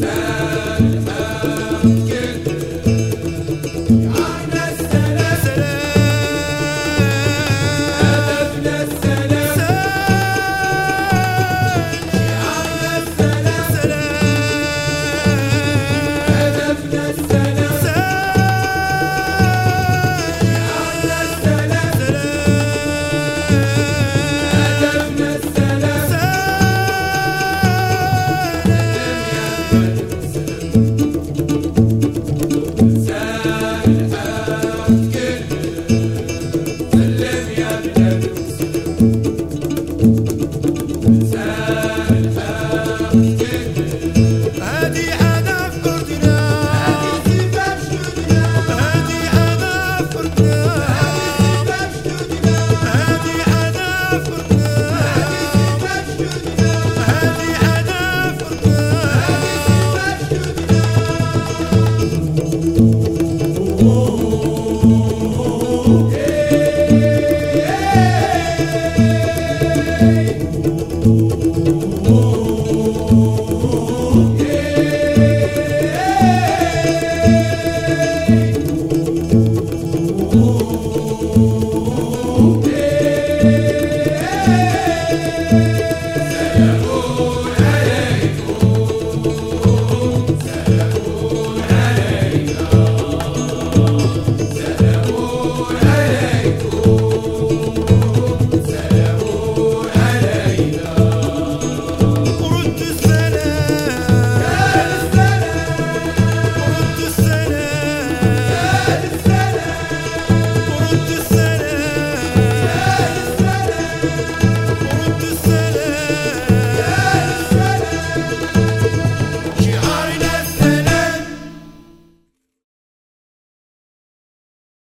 Time.